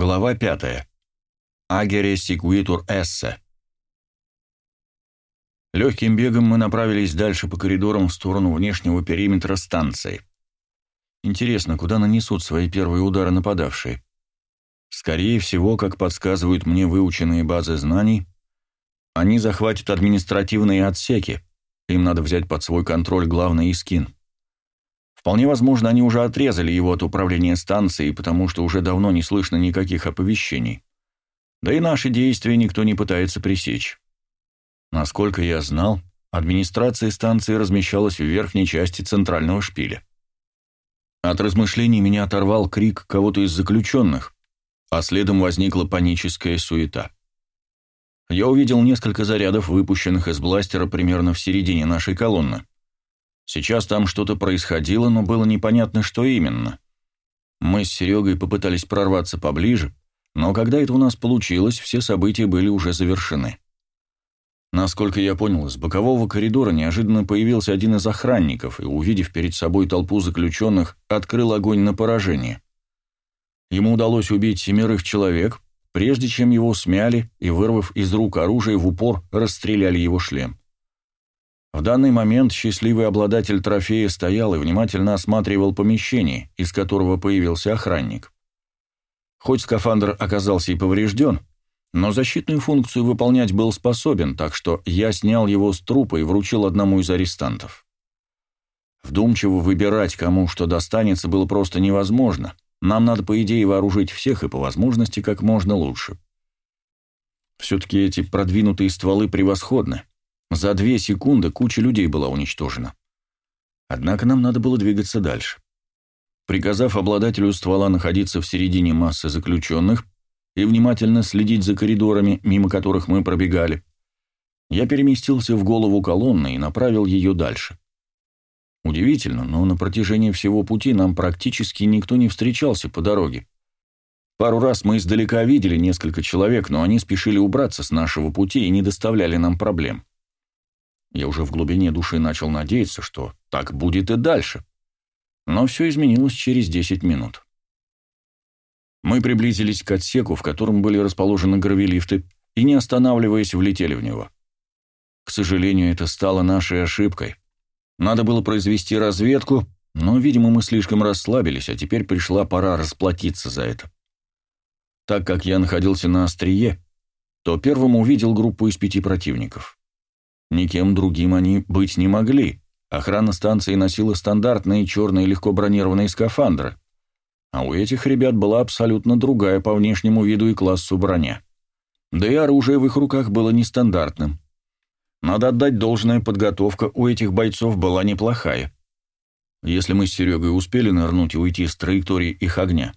Глава 5. Агере секвитур эссе. Легким бегом мы направились дальше по коридорам в сторону внешнего периметра станции. Интересно, куда нанесут свои первые удары нападавшие? Скорее всего, как подсказывают мне выученные базы знаний, они захватят административные отсеки, им надо взять под свой контроль главный Искин. Вполне возможно, они уже отрезали его от управления станцией, потому что уже давно не слышно никаких оповещений. Да и наши действия никто не пытается пресечь. Насколько я знал, администрация станции размещалась в верхней части центрального шпиля. От размышлений меня оторвал крик кого-то из заключенных, а следом возникла паническая суета. Я увидел несколько зарядов, выпущенных из бластера примерно в середине нашей колонны. Сейчас там что-то происходило, но было непонятно, что именно. Мы с Серегой попытались прорваться поближе, но когда это у нас получилось, все события были уже завершены. Насколько я понял, из бокового коридора неожиданно появился один из охранников и, увидев перед собой толпу заключенных, открыл огонь на поражение. Ему удалось убить семерых человек, прежде чем его смяли и, вырвав из рук оружие, в упор расстреляли его шлем. В данный момент счастливый обладатель трофея стоял и внимательно осматривал помещение, из которого появился охранник. Хоть скафандр оказался и поврежден, но защитную функцию выполнять был способен, так что я снял его с трупа и вручил одному из арестантов. Вдумчиво выбирать, кому что достанется, было просто невозможно. Нам надо, по идее, вооружить всех и по возможности как можно лучше. Все-таки эти продвинутые стволы превосходны. За две секунды куча людей была уничтожена. Однако нам надо было двигаться дальше. Приказав обладателю ствола находиться в середине массы заключенных и внимательно следить за коридорами, мимо которых мы пробегали, я переместился в голову колонны и направил ее дальше. Удивительно, но на протяжении всего пути нам практически никто не встречался по дороге. Пару раз мы издалека видели несколько человек, но они спешили убраться с нашего пути и не доставляли нам проблем. Я уже в глубине души начал надеяться, что так будет и дальше. Но все изменилось через 10 минут. Мы приблизились к отсеку, в котором были расположены гравилифты, и, не останавливаясь, влетели в него. К сожалению, это стало нашей ошибкой. Надо было произвести разведку, но, видимо, мы слишком расслабились, а теперь пришла пора расплатиться за это. Так как я находился на острие, то первым увидел группу из пяти противников. Никем другим они быть не могли. Охрана станции носила стандартные черные легко бронированные скафандры. А у этих ребят была абсолютно другая по внешнему виду и классу броня. Да и оружие в их руках было нестандартным. Надо отдать должное, подготовка у этих бойцов была неплохая. Если мы с Серегой успели нырнуть и уйти с траектории их огня,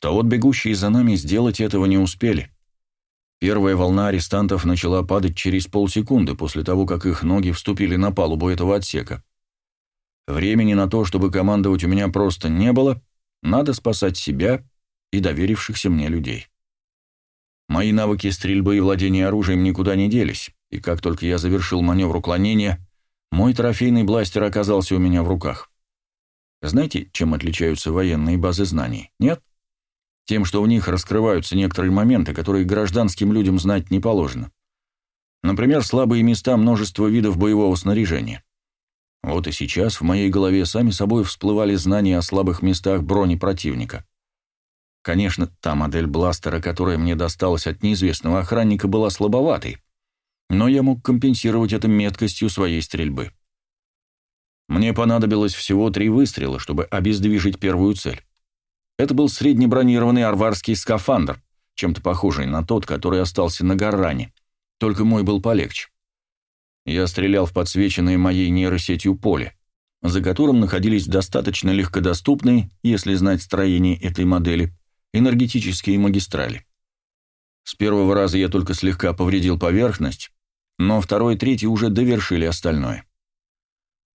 то вот бегущие за нами сделать этого не успели. Первая волна арестантов начала падать через полсекунды после того, как их ноги вступили на палубу этого отсека. Времени на то, чтобы командовать у меня просто не было, надо спасать себя и доверившихся мне людей. Мои навыки стрельбы и владения оружием никуда не делись, и как только я завершил маневр уклонения, мой трофейный бластер оказался у меня в руках. Знаете, чем отличаются военные базы знаний? Нет? Тем, что в них раскрываются некоторые моменты, которые гражданским людям знать не положено. Например, слабые места множества видов боевого снаряжения. Вот и сейчас в моей голове сами собой всплывали знания о слабых местах брони противника. Конечно, та модель бластера, которая мне досталась от неизвестного охранника, была слабоватой, но я мог компенсировать это меткостью своей стрельбы. Мне понадобилось всего три выстрела, чтобы обездвижить первую цель. Это был среднебронированный арварский скафандр, чем-то похожий на тот, который остался на Гарране, только мой был полегче. Я стрелял в подсвеченное моей нейросетью поле, за которым находились достаточно легкодоступные, если знать строение этой модели, энергетические магистрали. С первого раза я только слегка повредил поверхность, но второй и третий уже довершили остальное.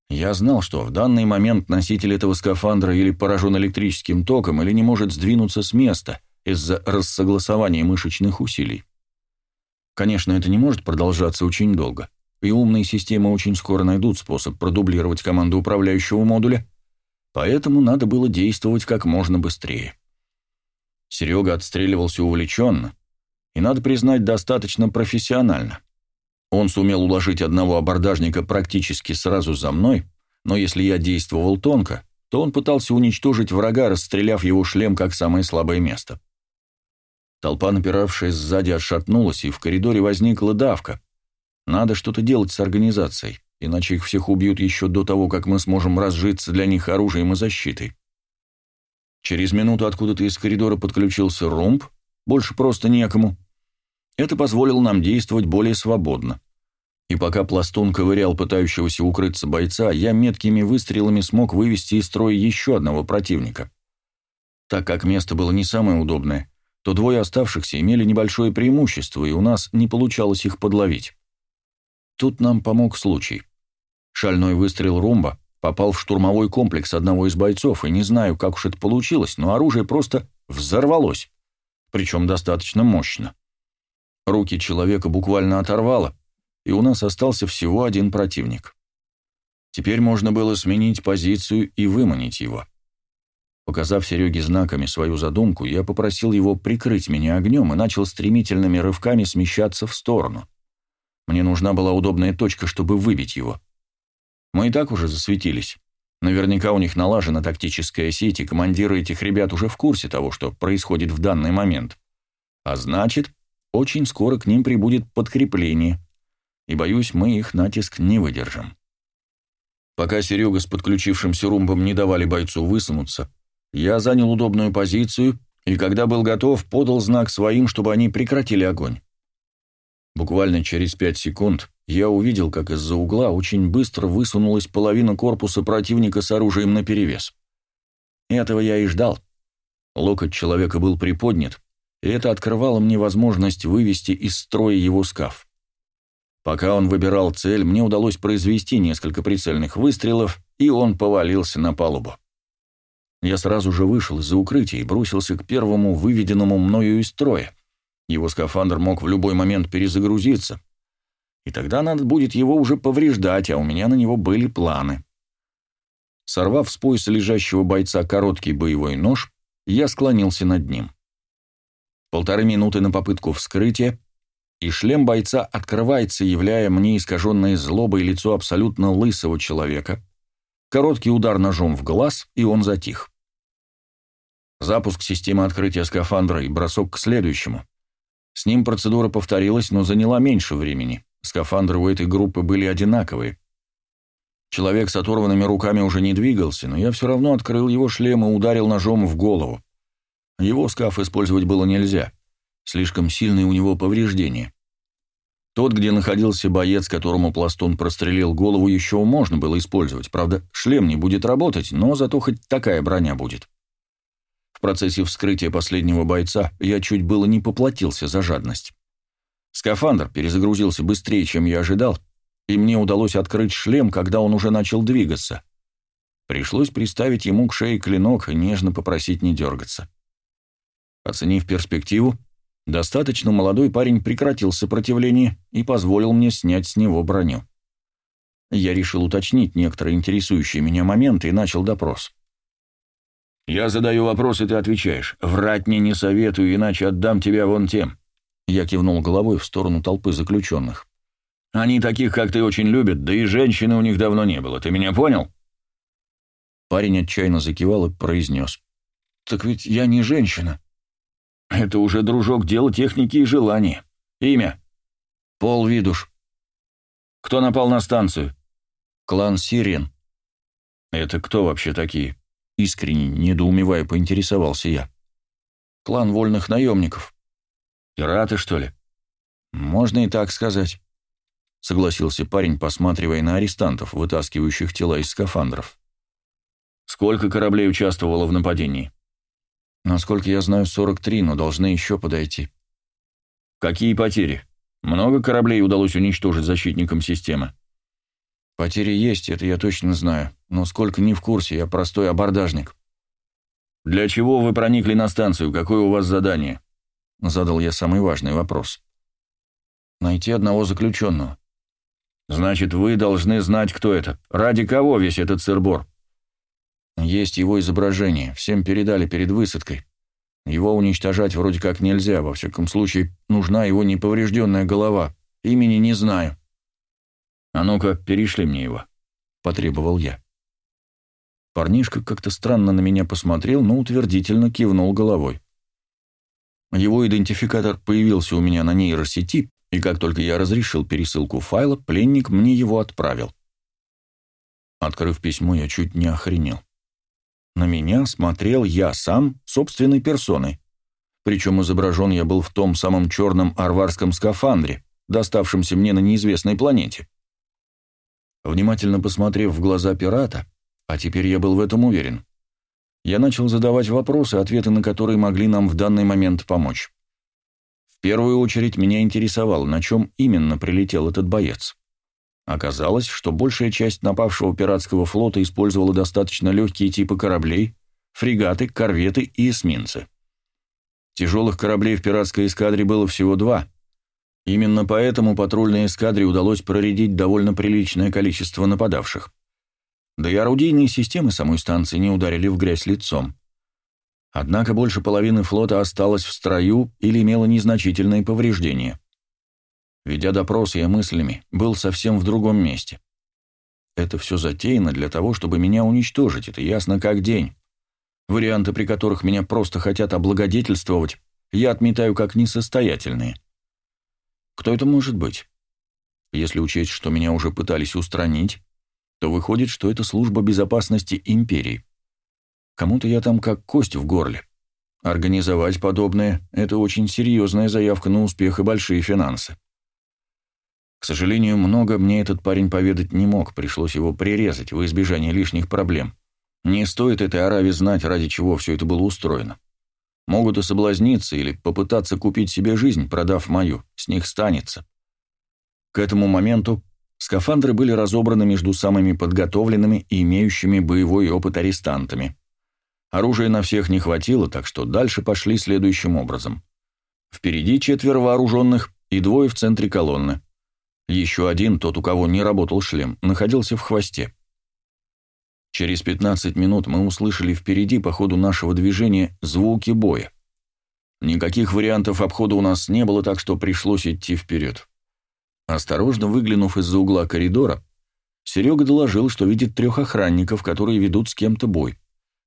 Я знал, что в данный момент носитель этого скафандра или поражен электрическим током, или не может сдвинуться с места из-за рассогласования мышечных усилий. Конечно, это не может продолжаться очень долго, и умные системы очень скоро найдут способ продублировать команду управляющего модуля, поэтому надо было действовать как можно быстрее. Серега отстреливался увлеченно, и, надо признать, достаточно профессионально. Он сумел уложить одного абордажника практически сразу за мной, но если я действовал тонко, то он пытался уничтожить врага, расстреляв его шлем как самое слабое место. Толпа, напиравшая сзади, отшатнулась, и в коридоре возникла давка. Надо что-то делать с организацией, иначе их всех убьют еще до того, как мы сможем разжиться для них оружием и защитой. Через минуту откуда-то из коридора подключился румб, больше просто некому. Это позволило нам действовать более свободно. И пока пластун ковырял пытающегося укрыться бойца, я меткими выстрелами смог вывести из строя еще одного противника. Так как место было не самое удобное, то двое оставшихся имели небольшое преимущество, и у нас не получалось их подловить. Тут нам помог случай. Шальной выстрел румба попал в штурмовой комплекс одного из бойцов, и не знаю, как уж это получилось, но оружие просто взорвалось, причем достаточно мощно. Руки человека буквально оторвало, и у нас остался всего один противник. Теперь можно было сменить позицию и выманить его. Показав Сереге знаками свою задумку, я попросил его прикрыть меня огнем и начал стремительными рывками смещаться в сторону. Мне нужна была удобная точка, чтобы выбить его. Мы и так уже засветились. Наверняка у них налажена тактическая сеть, и командиры этих ребят уже в курсе того, что происходит в данный момент. А значит, очень скоро к ним прибудет подкрепление, и, боюсь, мы их натиск не выдержим. Пока Серега с подключившимся румбом не давали бойцу высунуться, я занял удобную позицию и, когда был готов, подал знак своим, чтобы они прекратили огонь. Буквально через пять секунд я увидел, как из-за угла очень быстро высунулась половина корпуса противника с оружием наперевес. Этого я и ждал. Локоть человека был приподнят, и это открывало мне возможность вывести из строя его скаф. Пока он выбирал цель, мне удалось произвести несколько прицельных выстрелов, и он повалился на палубу. Я сразу же вышел из-за укрытия и бросился к первому выведенному мною из строя. Его скафандр мог в любой момент перезагрузиться. И тогда надо будет его уже повреждать, а у меня на него были планы. Сорвав с пояса лежащего бойца короткий боевой нож, я склонился над ним. Полторы минуты на попытку вскрытия, и шлем бойца открывается, являя мне искаженное злобой лицо абсолютно лысого человека. Короткий удар ножом в глаз, и он затих. Запуск системы открытия скафандра и бросок к следующему. С ним процедура повторилась, но заняла меньше времени. Скафандры у этой группы были одинаковые. Человек с оторванными руками уже не двигался, но я все равно открыл его шлем и ударил ножом в голову. Его скаф использовать было нельзя. Слишком сильные у него повреждения. Тот, где находился боец, которому пластун прострелил голову, еще можно было использовать. Правда, шлем не будет работать, но зато хоть такая броня будет. В процессе вскрытия последнего бойца я чуть было не поплатился за жадность. Скафандр перезагрузился быстрее, чем я ожидал, и мне удалось открыть шлем, когда он уже начал двигаться. Пришлось приставить ему к шее клинок и нежно попросить не дергаться. Оценив перспективу, достаточно молодой парень прекратил сопротивление и позволил мне снять с него броню. Я решил уточнить некоторые интересующие меня моменты и начал допрос. «Я задаю вопрос, и ты отвечаешь. Врать мне не советую, иначе отдам тебя вон тем». Я кивнул головой в сторону толпы заключенных. «Они таких, как ты, очень любят, да и женщины у них давно не было. Ты меня понял?» Парень отчаянно закивал и произнес. «Так ведь я не женщина». Это уже, дружок, дело техники и желания. Имя? Пол Видуш. Кто напал на станцию? Клан Сирен. Это кто вообще такие? Искренне, недоумевая, поинтересовался я. Клан вольных наемников. Пираты, что ли? Можно и так сказать. Согласился парень, посматривая на арестантов, вытаскивающих тела из скафандров. Сколько кораблей участвовало в нападении? Насколько я знаю, 43, но должны еще подойти. Какие потери? Много кораблей удалось уничтожить защитникам системы? Потери есть, это я точно знаю, но сколько не в курсе, я простой абордажник. Для чего вы проникли на станцию? Какое у вас задание? Задал я самый важный вопрос. Найти одного заключенного. Значит, вы должны знать, кто это. Ради кого весь этот сырбор? Есть его изображение, всем передали перед высадкой. Его уничтожать вроде как нельзя, во всяком случае, нужна его неповрежденная голова. Имени не знаю. А ну-ка, перешли мне его, — потребовал я. Парнишка как-то странно на меня посмотрел, но утвердительно кивнул головой. Его идентификатор появился у меня на нейросети, и как только я разрешил пересылку файла, пленник мне его отправил. Открыв письмо, я чуть не охренел. На меня смотрел я сам, собственной персоной. Причем изображен я был в том самом черном арварском скафандре, доставшемся мне на неизвестной планете. Внимательно посмотрев в глаза пирата, а теперь я был в этом уверен, я начал задавать вопросы, ответы на которые могли нам в данный момент помочь. В первую очередь меня интересовало, на чем именно прилетел этот боец. Оказалось, что большая часть напавшего пиратского флота использовала достаточно легкие типы кораблей, фрегаты, корветы и эсминцы. Тяжелых кораблей в пиратской эскадре было всего два. Именно поэтому патрульной эскадре удалось проредить довольно приличное количество нападавших. Да и орудийные системы самой станции не ударили в грязь лицом. Однако больше половины флота осталось в строю или имело незначительные повреждения. Ведя допрос я мыслями, был совсем в другом месте. Это все затеяно для того, чтобы меня уничтожить, это ясно как день. Варианты, при которых меня просто хотят облагодетельствовать, я отметаю как несостоятельные. Кто это может быть? Если учесть, что меня уже пытались устранить, то выходит, что это служба безопасности империи. Кому-то я там как кость в горле. Организовать подобное – это очень серьезная заявка на успех и большие финансы. К сожалению, много мне этот парень поведать не мог, пришлось его прирезать во избежание лишних проблем. Не стоит этой Аравии знать, ради чего все это было устроено. Могут и соблазниться или попытаться купить себе жизнь, продав мою, с них станется. К этому моменту скафандры были разобраны между самыми подготовленными и имеющими боевой опыт арестантами. Оружия на всех не хватило, так что дальше пошли следующим образом. Впереди четверо вооруженных и двое в центре колонны. Еще один, тот, у кого не работал шлем, находился в хвосте. Через 15 минут мы услышали впереди по ходу нашего движения звуки боя. Никаких вариантов обхода у нас не было, так что пришлось идти вперед. Осторожно выглянув из-за угла коридора, Серега доложил, что видит трех охранников, которые ведут с кем-то бой.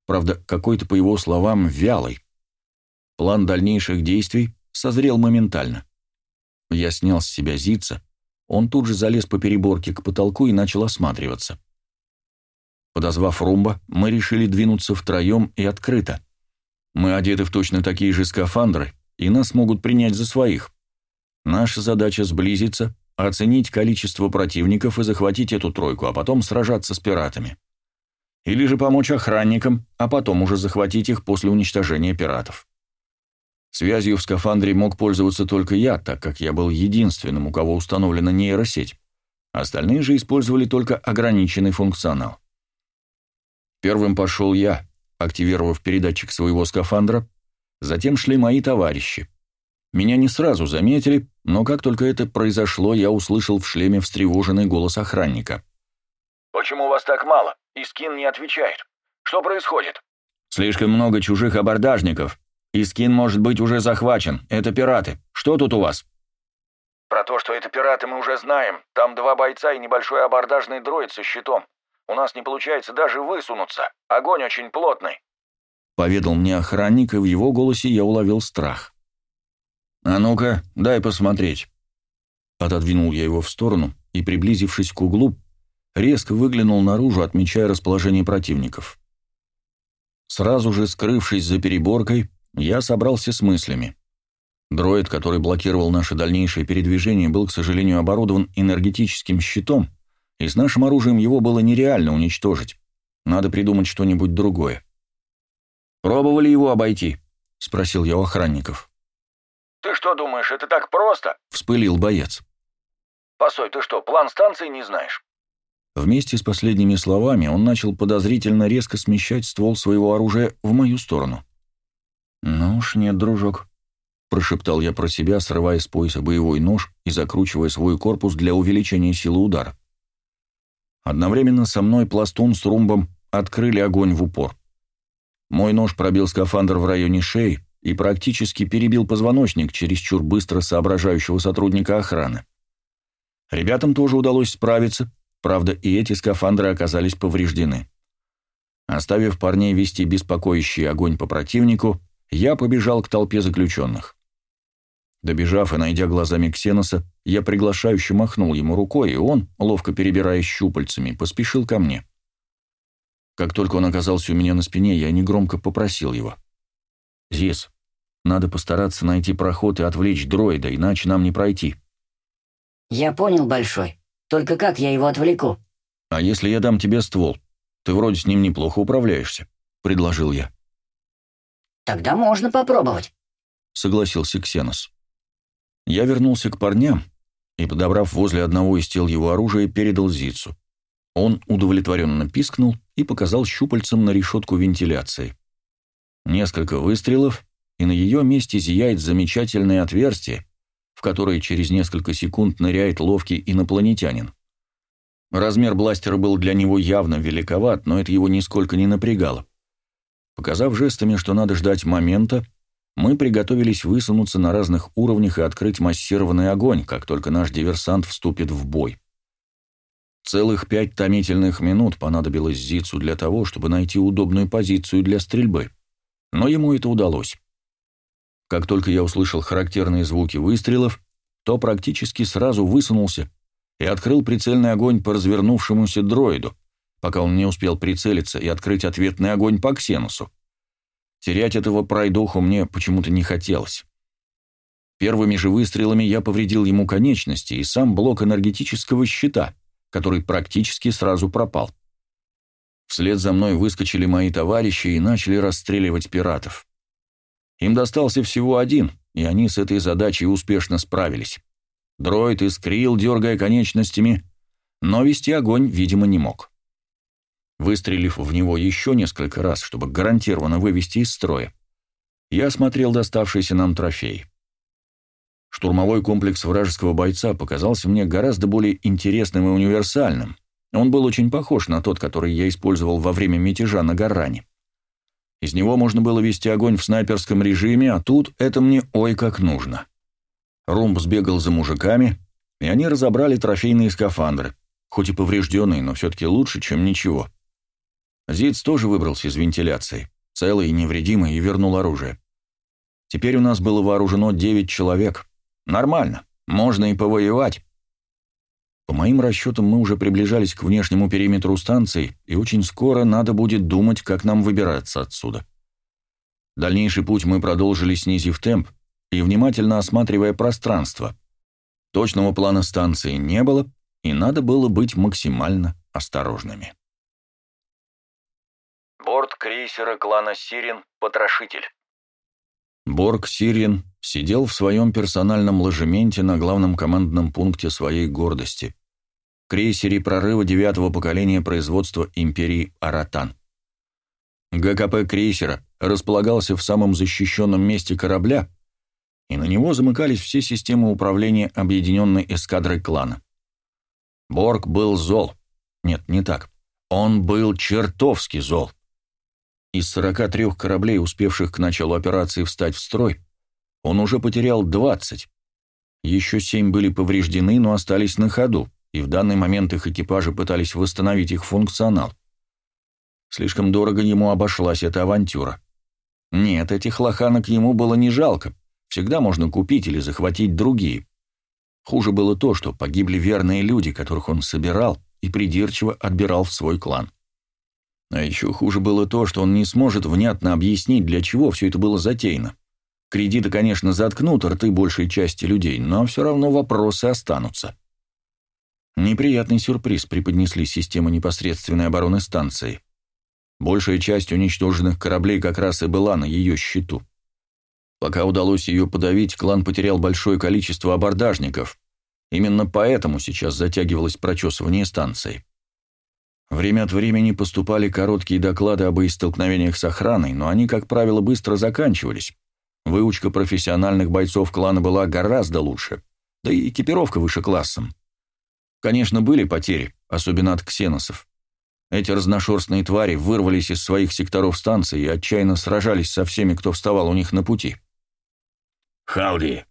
Правда, какой-то, по его словам, вялый. План дальнейших действий созрел моментально. Я снял с себя зица, он тут же залез по переборке к потолку и начал осматриваться. Подозвав Румба, мы решили двинуться втроем и открыто. Мы одеты в точно такие же скафандры, и нас могут принять за своих. Наша задача сблизиться, оценить количество противников и захватить эту тройку, а потом сражаться с пиратами. Или же помочь охранникам, а потом уже захватить их после уничтожения пиратов. Связью в скафандре мог пользоваться только я, так как я был единственным, у кого установлена нейросеть. Остальные же использовали только ограниченный функционал. Первым пошел я, активировав передатчик своего скафандра, затем шли мои товарищи. Меня не сразу заметили, но как только это произошло, я услышал в шлеме встревоженный голос охранника. «Почему вас так мало? Искин не отвечает. Что происходит?» «Слишком много чужих абордажников. Искин может быть уже захвачен. Это пираты. Что тут у вас?» «Про то, что это пираты, мы уже знаем. Там два бойца и небольшой абордажный дроид со щитом. У нас не получается даже высунуться. Огонь очень плотный». Поведал мне охранник, и в его голосе я уловил страх. «А ну-ка, дай посмотреть». Отодвинул я его в сторону и, приблизившись к углу, резко выглянул наружу, отмечая расположение противников. Сразу же, скрывшись за переборкой, я собрался с мыслями. Дроид, который блокировал наше дальнейшее передвижение, был, к сожалению, оборудован энергетическим щитом, и с нашим оружием его было нереально уничтожить. Надо придумать что-нибудь другое. «Пробовали его обойти?» — спросил я у охранников. «Ты что думаешь, это так просто?» — вспылил боец. «Постой, ты что, план станции не знаешь?» Вместе с последними словами он начал подозрительно резко смещать ствол своего оружия в мою сторону. «Ну уж нет, дружок», — прошептал я про себя, срывая с пояса боевой нож и закручивая свой корпус для увеличения силы удара. Одновременно со мной пластун с румбом открыли огонь в упор. Мой нож пробил скафандр в районе шеи, и практически перебил позвоночник чересчур быстро соображающего сотрудника охраны. Ребятам тоже удалось справиться, правда, и эти скафандры оказались повреждены. Оставив парней вести беспокоящий огонь по противнику, я побежал к толпе заключенных. Добежав и найдя глазами Ксеноса, я приглашающе махнул ему рукой, и он, ловко перебирая щупальцами, поспешил ко мне. Как только он оказался у меня на спине, я негромко попросил его. «Зис, надо постараться найти проход и отвлечь дроида, иначе нам не пройти». «Я понял, Большой. Только как я его отвлеку?» «А если я дам тебе ствол? Ты вроде с ним неплохо управляешься», — предложил я. «Тогда можно попробовать», — согласился Ксенос. Я вернулся к парням и, подобрав возле одного из тел его оружия, передал Зицу. Он удовлетворенно пискнул и показал щупальцем на решетку вентиляции. Несколько выстрелов, и на ее месте зияет замечательное отверстие, в которое через несколько секунд ныряет ловкий инопланетянин. Размер бластера был для него явно великоват, но это его нисколько не напрягало. Показав жестами, что надо ждать момента, мы приготовились высунуться на разных уровнях и открыть массированный огонь, как только наш диверсант вступит в бой. Целых пять томительных минут понадобилось Зицу для того, чтобы найти удобную позицию для стрельбы. Но ему это удалось. Как только я услышал характерные звуки выстрелов, то практически сразу высунулся и открыл прицельный огонь по развернувшемуся дроиду, пока он не успел прицелиться и открыть ответный огонь по Ксенусу. Терять этого пройдоху мне почему-то не хотелось. Первыми же выстрелами я повредил ему конечности и сам блок энергетического щита, который практически сразу пропал. Вслед за мной выскочили мои товарищи и начали расстреливать пиратов. Им достался всего один, и они с этой задачей успешно справились. Дроид искрил, дергая конечностями, но вести огонь, видимо, не мог. Выстрелив в него еще несколько раз, чтобы гарантированно вывести из строя, я осмотрел доставшийся нам трофей. Штурмовой комплекс вражеского бойца показался мне гораздо более интересным и универсальным. Он был очень похож на тот, который я использовал во время мятежа на Гаране. Из него можно было вести огонь в снайперском режиме, а тут это мне ой как нужно. Румб сбегал за мужиками, и они разобрали трофейные скафандры, хоть и поврежденные, но все-таки лучше, чем ничего. Зиц тоже выбрался из вентиляции, целый и невредимый, и вернул оружие. Теперь у нас было вооружено 9 человек. Нормально, можно и повоевать. По моим расчетам, мы уже приближались к внешнему периметру станции, и очень скоро надо будет думать, как нам выбираться отсюда. Дальнейший путь мы продолжили, снизив темп и внимательно осматривая пространство. Точного плана станции не было, и надо было быть максимально осторожными. Борт крейсера клана Сирин «Потрошитель». Борг Сирин сидел в своем персональном ложементе на главном командном пункте своей гордости – крейсере прорыва девятого поколения производства империи Аратан. ГКП крейсера располагался в самом защищенном месте корабля, и на него замыкались все системы управления объединенной эскадрой клана. Борг был зол. Нет, не так. Он был чертовски зол. Из 43 кораблей, успевших к началу операции встать в строй, он уже потерял 20. Еще 7 были повреждены, но остались на ходу, и в данный момент их экипажи пытались восстановить их функционал. Слишком дорого ему обошлась эта авантюра. Нет, этих лоханок ему было не жалко. Всегда можно купить или захватить другие. Хуже было то, что погибли верные люди, которых он собирал и придирчиво отбирал в свой клан. А еще хуже было то, что он не сможет внятно объяснить, для чего все это было затеяно. Кредиты, конечно, заткнут рты большей части людей, но все равно вопросы останутся. Неприятный сюрприз преподнесли системы непосредственной обороны станции. Большая часть уничтоженных кораблей как раз и была на ее счету. Пока удалось ее подавить, клан потерял большое количество абордажников. Именно поэтому сейчас затягивалось прочесывание станции. Время от времени поступали короткие доклады об столкновениях с охраной, но они, как правило, быстро заканчивались. Выучка профессиональных бойцов клана была гораздо лучше, да и экипировка выше классом. Конечно, были потери, особенно от ксеносов. Эти разношерстные твари вырвались из своих секторов станции и отчаянно сражались со всеми, кто вставал у них на пути. «Хауди!»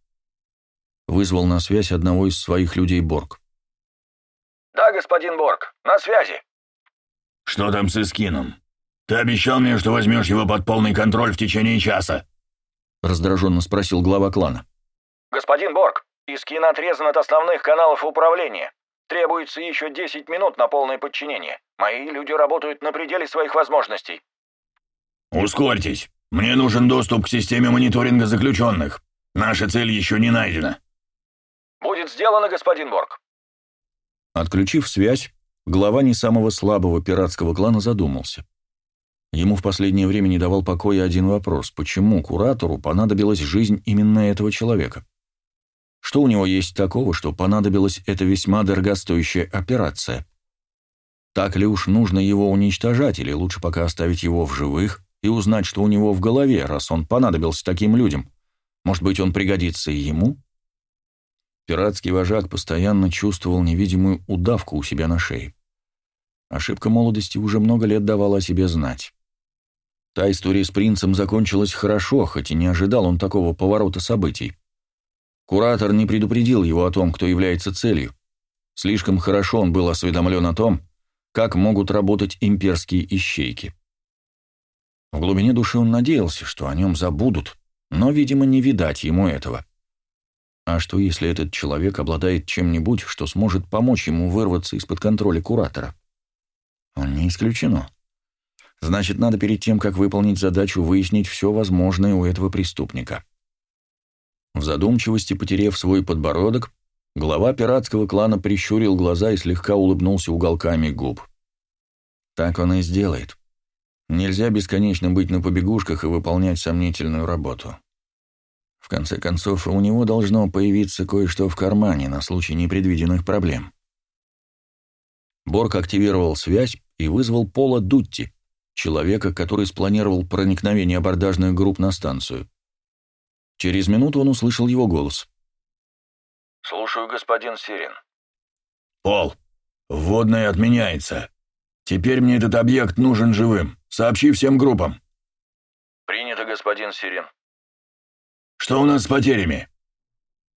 — вызвал на связь одного из своих людей Борг. «Да, господин Борг, на связи». «Что там с Искином? Ты обещал мне, что возьмешь его под полный контроль в течение часа?» — раздраженно спросил глава клана. «Господин Борг, Искин отрезан от основных каналов управления. Требуется еще 10 минут на полное подчинение. Мои люди работают на пределе своих возможностей». «Ускорьтесь. Мне нужен доступ к системе мониторинга заключенных. Наша цель еще не найдена». «Будет сделано, господин Борг». Отключив связь, глава не самого слабого пиратского клана задумался. Ему в последнее время не давал покоя один вопрос. Почему куратору понадобилась жизнь именно этого человека? Что у него есть такого, что понадобилась эта весьма дорогостоящая операция? Так ли уж нужно его уничтожать, или лучше пока оставить его в живых и узнать, что у него в голове, раз он понадобился таким людям? Может быть, он пригодится и ему? Пиратский вожак постоянно чувствовал невидимую удавку у себя на шее. Ошибка молодости уже много лет давала о себе знать. Та история с принцем закончилась хорошо, хоть и не ожидал он такого поворота событий. Куратор не предупредил его о том, кто является целью. Слишком хорошо он был осведомлен о том, как могут работать имперские ищейки. В глубине души он надеялся, что о нем забудут, но, видимо, не видать ему этого. А что, если этот человек обладает чем-нибудь, что сможет помочь ему вырваться из-под контроля куратора? Не исключено. Значит, надо перед тем, как выполнить задачу, выяснить все возможное у этого преступника. В задумчивости, потерев свой подбородок, глава пиратского клана прищурил глаза и слегка улыбнулся уголками губ. Так он и сделает. Нельзя бесконечно быть на побегушках и выполнять сомнительную работу. В конце концов, у него должно появиться кое-что в кармане на случай непредвиденных проблем. Борг активировал связь и вызвал Пола Дутти, человека, который спланировал проникновение абордажных групп на станцию. Через минуту он услышал его голос. «Слушаю, господин Сирин». «Пол, вводное отменяется. Теперь мне этот объект нужен живым. Сообщи всем группам». «Принято, господин Сирин». «Что у нас с потерями?»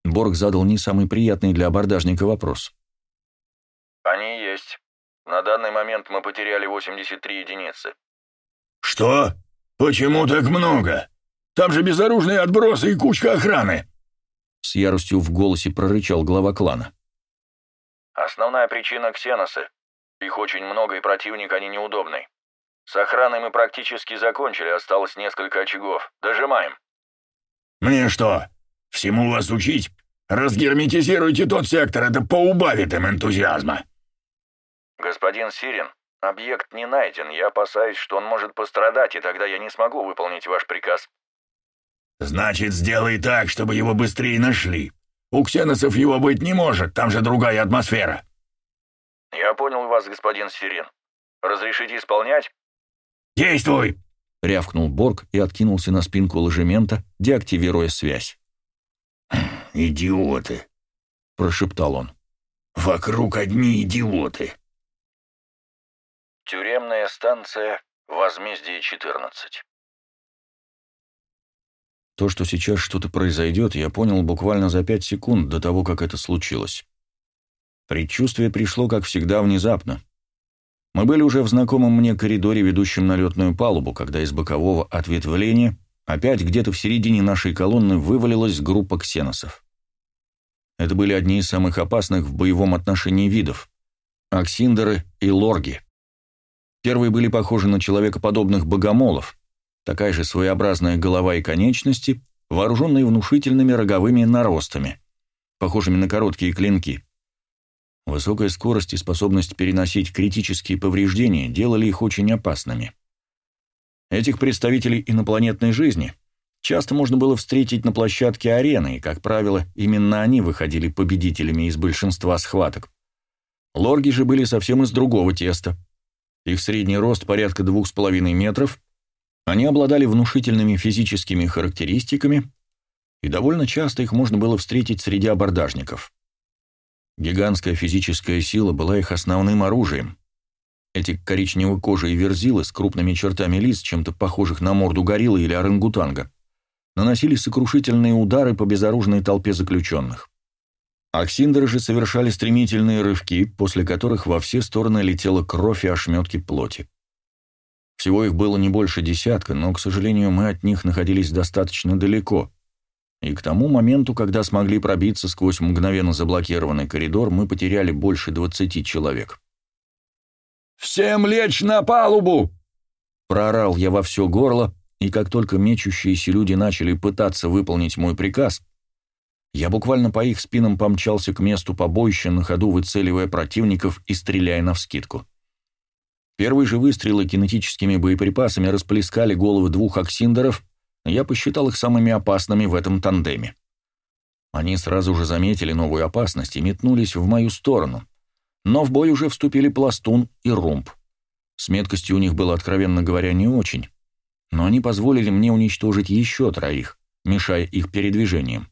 Борг задал не самый приятный для абордажника вопрос. «Они есть. На данный момент мы потеряли 83 единицы». «Что? Почему так много?» Там же безоружные отбросы и кучка охраны!» С яростью в голосе прорычал глава клана. «Основная причина — ксеносы. Их очень много, и противник они неудобный. С охраной мы практически закончили, осталось несколько очагов. Дожимаем». «Мне что, всему вас учить? Разгерметизируйте тот сектор, это поубавит им энтузиазма». «Господин Сирин, объект не найден. Я опасаюсь, что он может пострадать, и тогда я не смогу выполнить ваш приказ». «Значит, сделай так, чтобы его быстрее нашли. У ксеносов его быть не может, там же другая атмосфера». «Я понял вас, господин Сирен. Разрешите исполнять?» «Действуй!» — рявкнул Борг и откинулся на спинку ложемента, деактивируя связь. «Идиоты!» — прошептал он. «Вокруг одни идиоты!» Тюремная станция «Возмездие 14». То, что сейчас что-то произойдет, я понял буквально за пять секунд до того, как это случилось. Предчувствие пришло, как всегда, внезапно. Мы были уже в знакомом мне коридоре, ведущем на летную палубу, когда из бокового ответвления опять где-то в середине нашей колонны вывалилась группа ксеносов. Это были одни из самых опасных в боевом отношении видов — аксиндеры и лорги. Первые были похожи на человекоподобных богомолов — такая же своеобразная голова и конечности, вооруженные внушительными роговыми наростами, похожими на короткие клинки. Высокая скорость и способность переносить критические повреждения делали их очень опасными. Этих представителей инопланетной жизни часто можно было встретить на площадке арены, и, как правило, именно они выходили победителями из большинства схваток. Лорги же были совсем из другого теста. Их средний рост порядка двух с половиной метров – они обладали внушительными физическими характеристиками, и довольно часто их можно было встретить среди абордажников. Гигантская физическая сила была их основным оружием. Эти коричнево-кожие верзилы с крупными чертами лиц, чем-то похожих на морду гориллы или орангутанга, наносили сокрушительные удары по безоружной толпе заключенных. Аксиндеры же совершали стремительные рывки, после которых во все стороны летела кровь и ошметки плоти. Всего их было не больше десятка, но, к сожалению, мы от них находились достаточно далеко, и к тому моменту, когда смогли пробиться сквозь мгновенно заблокированный коридор, мы потеряли больше двадцати человек. «Всем лечь на палубу!» Проорал я во все горло, и как только мечущиеся люди начали пытаться выполнить мой приказ, я буквально по их спинам помчался к месту побоища, на ходу выцеливая противников и стреляя навскидку. Первые же выстрелы кинетическими боеприпасами расплескали головы двух аксиндеров, я посчитал их самыми опасными в этом тандеме. Они сразу же заметили новую опасность и метнулись в мою сторону. Но в бой уже вступили Пластун и Румб. С меткостью у них было, откровенно говоря, не очень, но они позволили мне уничтожить еще троих, мешая их передвижениям.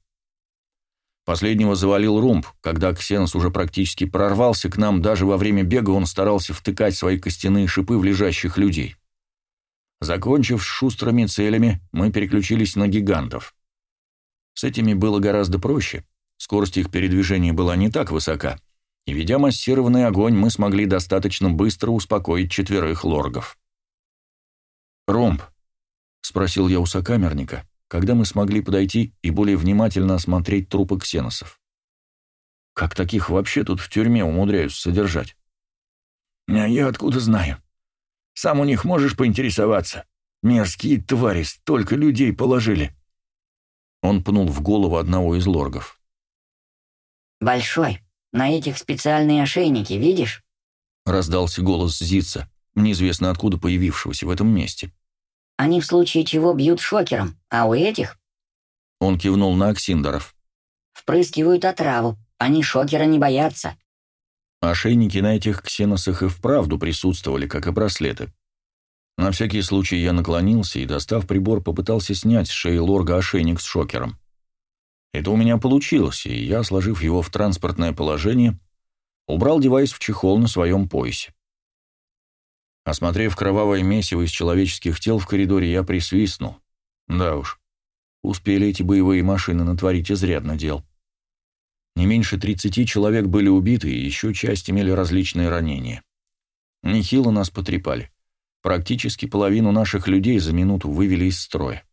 Последнего завалил Румб, когда Ксенос уже практически прорвался к нам, даже во время бега он старался втыкать свои костяные шипы в лежащих людей. Закончив с шустрыми целями, мы переключились на гигантов. С этими было гораздо проще, скорость их передвижения была не так высока, и, ведя массированный огонь, мы смогли достаточно быстро успокоить четверых лоргов. «Ромб», — спросил я у сокамерника, когда мы смогли подойти и более внимательно осмотреть трупы ксеносов. «Как таких вообще тут в тюрьме умудряются содержать?» «А я откуда знаю? Сам у них можешь поинтересоваться? Мерзкие твари, столько людей положили». Он пнул в голову одного из лоргов. «Большой, на этих специальные ошейники, видишь?» Раздался голос Зица, неизвестно откуда появившегося в этом месте. «Они в случае чего бьют шокером, а у этих...» Он кивнул на Аксиндеров. «Впрыскивают отраву, они шокера не боятся». Ошейники на этих ксеносах и вправду присутствовали, как и браслеты. На всякий случай я наклонился и, достав прибор, попытался снять с шеи лорга ошейник с шокером. Это у меня получилось, и я, сложив его в транспортное положение, убрал девайс в чехол на своем поясе. Осмотрев кровавое месиво из человеческих тел в коридоре, я присвистнул. Да уж, успели эти боевые машины натворить изрядно дел. Не меньше 30 человек были убиты, и еще часть имели различные ранения. Нехило нас потрепали. Практически половину наших людей за минуту вывели из строя.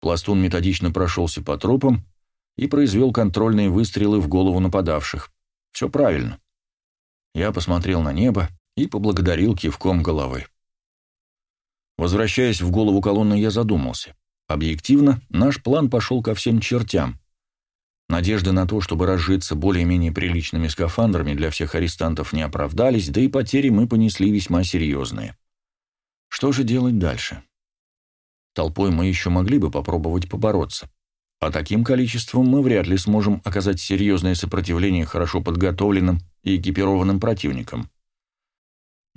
Пластун методично прошелся по трупам и произвел контрольные выстрелы в голову нападавших. Все правильно. Я посмотрел на небо и поблагодарил кивком головы. Возвращаясь в голову колонны, я задумался. Объективно, наш план пошел ко всем чертям. Надежды на то, чтобы разжиться более-менее приличными скафандрами для всех арестантов не оправдались, да и потери мы понесли весьма серьезные. Что же делать дальше? Толпой мы еще могли бы попробовать побороться. А таким количеством мы вряд ли сможем оказать серьезное сопротивление хорошо подготовленным и экипированным противникам.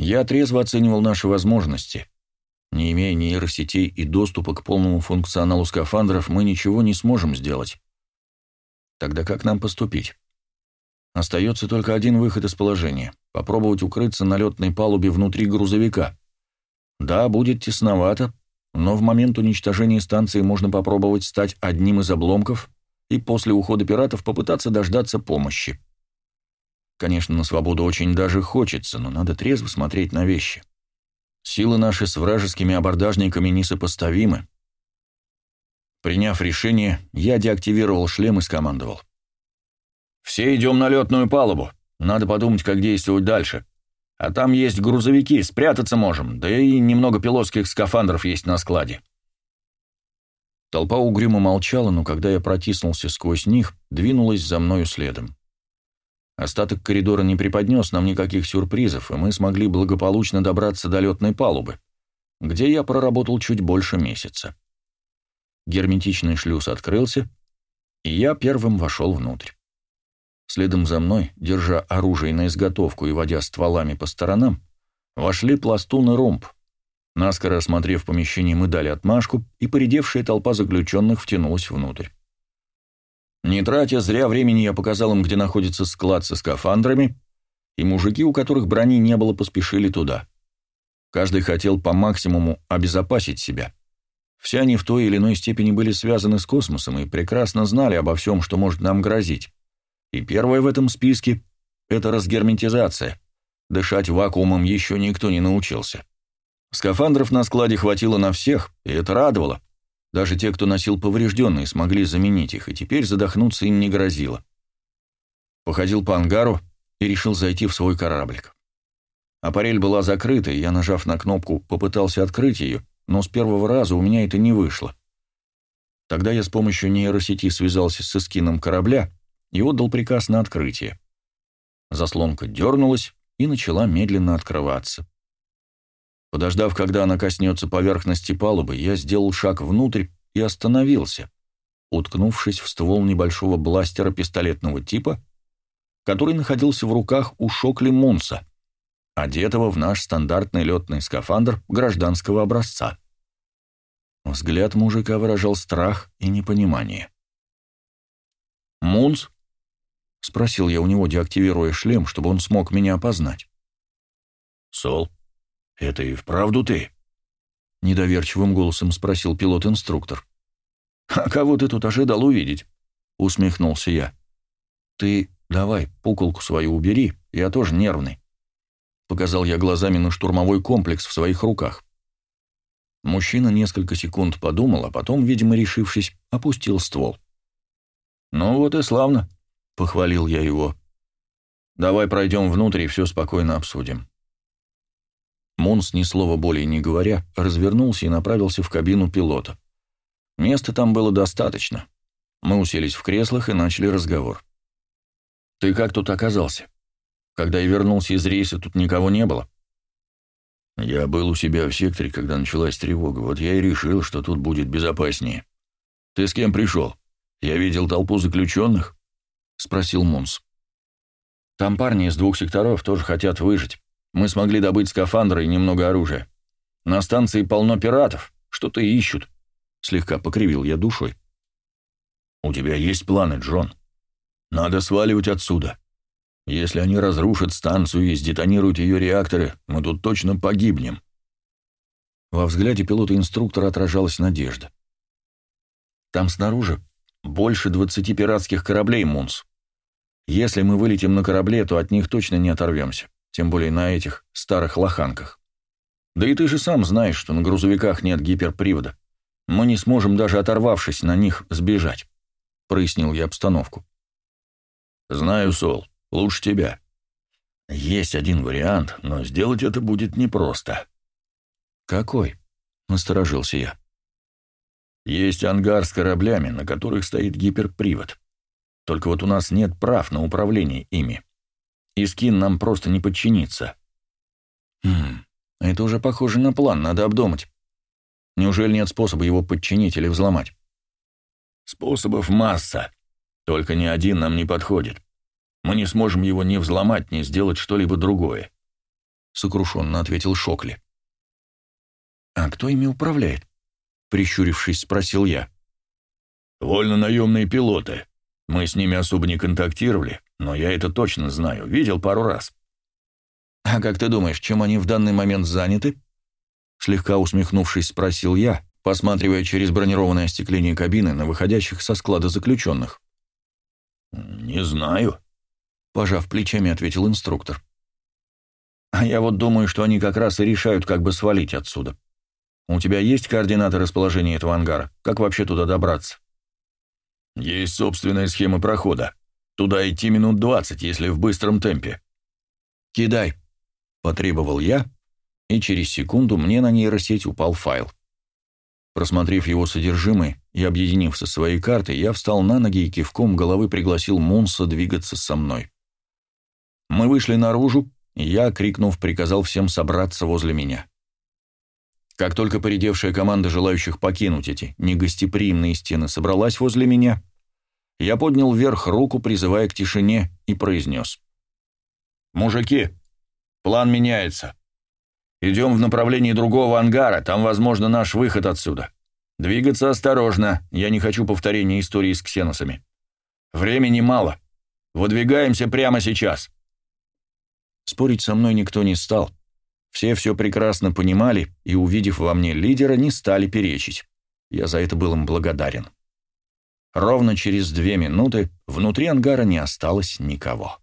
Я трезво оценивал наши возможности. Не имея нейросетей и доступа к полному функционалу скафандров, мы ничего не сможем сделать. Тогда как нам поступить? Остается только один выход из положения — попробовать укрыться на летной палубе внутри грузовика. Да, будет тесновато, но в момент уничтожения станции можно попробовать стать одним из обломков и после ухода пиратов попытаться дождаться помощи. Конечно, на свободу очень даже хочется, но надо трезво смотреть на вещи. Силы наши с вражескими абордажниками несопоставимы, Приняв решение, я деактивировал шлем и скомандовал. «Все идем на летную палубу. Надо подумать, как действовать дальше. А там есть грузовики, спрятаться можем, да и немного пилотских скафандров есть на складе». Толпа угрюмо молчала, но когда я протиснулся сквозь них, двинулась за мною следом. Остаток коридора не преподнес нам никаких сюрпризов, и мы смогли благополучно добраться до летной палубы, где я проработал чуть больше месяца. Герметичный шлюз открылся, и я первым вошел внутрь. Следом за мной, держа оружие на изготовку и водя стволами по сторонам, вошли пластун и ромб. Наскоро осмотрев помещение, мы дали отмашку, и поредевшая толпа заключенных втянулась внутрь. Не тратя зря времени, я показал им, где находится склад со скафандрами, и мужики, у которых брони не было, поспешили туда. Каждый хотел по максимуму обезопасить себя. Все они в той или иной степени были связаны с космосом и прекрасно знали обо всем, что может нам грозить. И первое в этом списке — это разгерметизация. Дышать вакуумом еще никто не научился. Скафандров на складе хватило на всех, и это радовало. Даже те, кто носил поврежденные, смогли заменить их, и теперь задохнуться им не грозило. Походил по ангару и решил зайти в свой кораблик. Аппарель была закрыта, и я, нажав на кнопку, попытался открыть ее, но с первого раза у меня это не вышло. Тогда я с помощью нейросети связался с эскином корабля и отдал приказ на открытие. Заслонка дернулась и начала медленно открываться. Подождав, когда она коснется поверхности палубы, я сделал шаг внутрь и остановился, уткнувшись в ствол небольшого бластера пистолетного типа, который находился в руках у Шокли Мунса, одетого в наш стандартный летный скафандр гражданского образца. Взгляд мужика выражал страх и непонимание. «Мунс?» — спросил я у него, деактивируя шлем, чтобы он смог меня опознать. «Сол, это и вправду ты?» — недоверчивым голосом спросил пилот-инструктор. «А кого ты тут ожидал увидеть?» — усмехнулся я. «Ты давай пуколку свою убери, я тоже нервный». Показал я глазами на штурмовой комплекс в своих руках. Мужчина несколько секунд подумал, а потом, видимо, решившись, опустил ствол. «Ну вот и славно», — похвалил я его. «Давай пройдем внутрь и все спокойно обсудим». Мунс, ни слова более не говоря, развернулся и направился в кабину пилота. Места там было достаточно. Мы уселись в креслах и начали разговор. «Ты как тут оказался? Когда я вернулся из рейса, тут никого не было?» «Я был у себя в секторе, когда началась тревога. Вот я и решил, что тут будет безопаснее. Ты с кем пришел? Я видел толпу заключенных?» — спросил Мунс. «Там парни из двух секторов тоже хотят выжить. Мы смогли добыть скафандры и немного оружия. На станции полно пиратов, что-то ищут. Слегка покривил я душой. У тебя есть планы, Джон? Надо сваливать отсюда. Если они разрушат станцию и сдетонируют ее реакторы, мы тут точно погибнем. Во взгляде пилота-инструктора отражалась надежда. Там снаружи больше двадцати пиратских кораблей, Мунс. Если мы вылетим на корабле, то от них точно не оторвемся тем более на этих старых лоханках. Да и ты же сам знаешь, что на грузовиках нет гиперпривода. Мы не сможем даже оторвавшись на них сбежать», — прояснил я обстановку. «Знаю, Сол, лучше тебя. Есть один вариант, но сделать это будет непросто». «Какой?» — насторожился я. «Есть ангар с кораблями, на которых стоит гиперпривод. Только вот у нас нет прав на управление ими и скин нам просто не подчинится. Хм, это уже похоже на план, надо обдумать. Неужели нет способа его подчинить или взломать? Способов масса, только ни один нам не подходит. Мы не сможем его ни взломать, ни сделать что-либо другое. Сокрушенно ответил Шокли. «А кто ими управляет?» Прищурившись, спросил я. «Вольно-наемные пилоты. Мы с ними особо не контактировали, но я это точно знаю, видел пару раз. «А как ты думаешь, чем они в данный момент заняты?» Слегка усмехнувшись, спросил я, посматривая через бронированное остекление кабины на выходящих со склада заключенных. «Не знаю», — пожав плечами, ответил инструктор. «А я вот думаю, что они как раз и решают, как бы свалить отсюда. У тебя есть координаты расположения этого ангара? Как вообще туда добраться?» «Есть собственная схема прохода», Туда идти минут двадцать, если в быстром темпе. «Кидай», — потребовал я, и через секунду мне на нейросеть упал файл. Просмотрев его содержимое и объединив со своей картой, я встал на ноги и кивком головы пригласил Мунса двигаться со мной. Мы вышли наружу, и я, крикнув, приказал всем собраться возле меня. Как только поредевшая команда желающих покинуть эти негостеприимные стены собралась возле меня, я поднял вверх руку, призывая к тишине, и произнес. «Мужики, план меняется. Идем в направлении другого ангара, там, возможно, наш выход отсюда. Двигаться осторожно, я не хочу повторения истории с ксеносами. Времени мало. Выдвигаемся прямо сейчас». Спорить со мной никто не стал. Все все прекрасно понимали и, увидев во мне лидера, не стали перечить. Я за это был им благодарен. Ровно через две минуты внутри ангара не осталось никого.